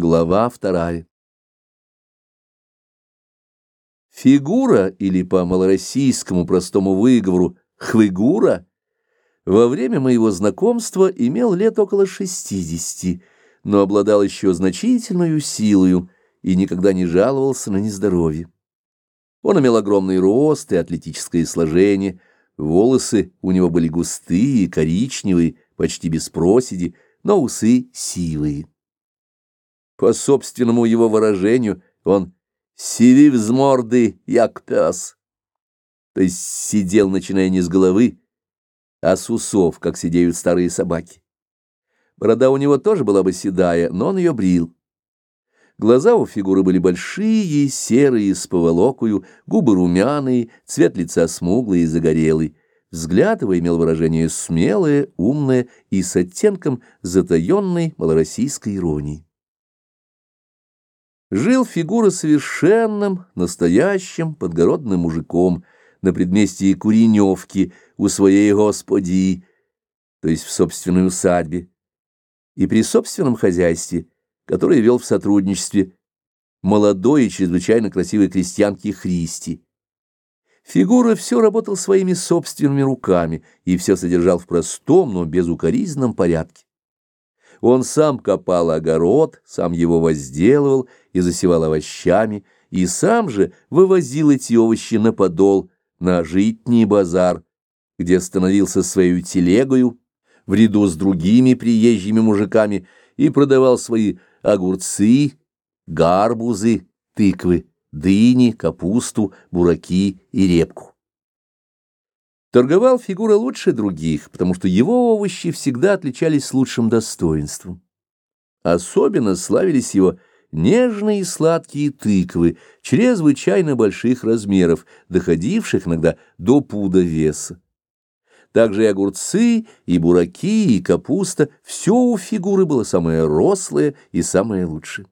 Глава вторая. Фигура, или по малороссийскому простому выговору хвыгура, во время моего знакомства имел лет около шестидесяти, но обладал еще значительной силою и никогда не жаловался на нездоровье. Он имел огромный рост и атлетическое сложение, волосы у него были густые, коричневые, почти без проседи, но усы сивые. По собственному его выражению, он «сивив с морды, як пес», то есть сидел, начиная не с головы, а с усов, как сидеют старые собаки. Борода у него тоже была бы седая, но он ее брил. Глаза у фигуры были большие, серые, с поволокою, губы румяные, цвет лица смуглый и загорелый. Взгляд его имел выражение смелое, умное и с оттенком затаенной малороссийской иронии. Жил фигура совершенным, настоящим, подгородным мужиком на предместье Куреневки у своей господи, то есть в собственной усадьбе, и при собственном хозяйстве, которое вел в сотрудничестве молодой и чрезвычайно красивой крестьянки Христи. Фигура все работал своими собственными руками и все содержал в простом, но безукоризненном порядке. Он сам копал огород, сам его возделывал и засевал овощами, и сам же вывозил эти овощи на подол, на житний базар, где становился своей телегою в ряду с другими приезжими мужиками и продавал свои огурцы, гарбузы, тыквы, дыни, капусту, бураки и репку. Торговал фигура лучше других, потому что его овощи всегда отличались лучшим достоинством. Особенно славились его нежные и сладкие тыквы, чрезвычайно больших размеров, доходивших иногда до пуда веса. Также и огурцы, и бураки, и капуста — все у фигуры было самое рослое и самое лучшее.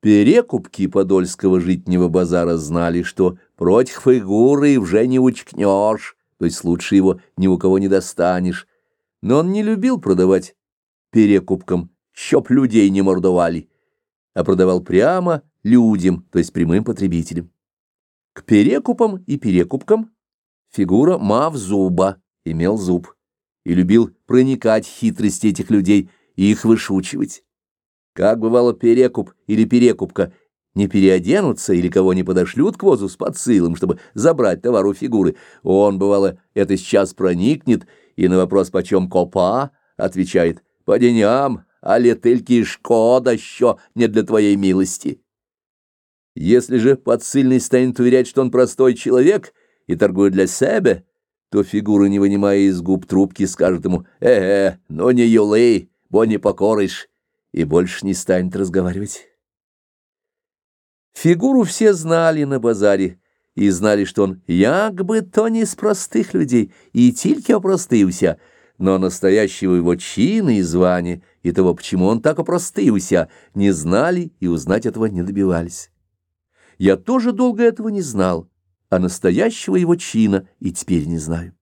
Перекупки Подольского житнего базара знали, что против фигуры уже не учкнешь, то есть лучше его ни у кого не достанешь. Но он не любил продавать перекупкам, чтоб людей не мордовали, а продавал прямо людям, то есть прямым потребителям. К перекупам и перекупкам фигура мав зуба, имел зуб, и любил проникать в хитрости этих людей и их вышучивать. Как бывало перекуп или перекупка не переоденутся или кого не подошлют к возу с подсылом, чтобы забрать товар у фигуры, он, бывало, это сейчас проникнет и на вопрос «почем копа?» отвечает «по деньям, а летельки шкода еще не для твоей милости». Если же подсыльный станет уверять, что он простой человек и торгует для себя, то фигура, не вынимая из губ трубки, скажет ему «Э-э, ну не юлы, бо не покоришь» и больше не станет разговаривать. Фигуру все знали на базаре и знали, что он як бы то не из простых людей, и тільки опростився, но настоящего его чина и звания, и того, почему он так опростився, не знали и узнать этого не добивались. Я тоже долго этого не знал, а настоящего его чина и теперь не знаю.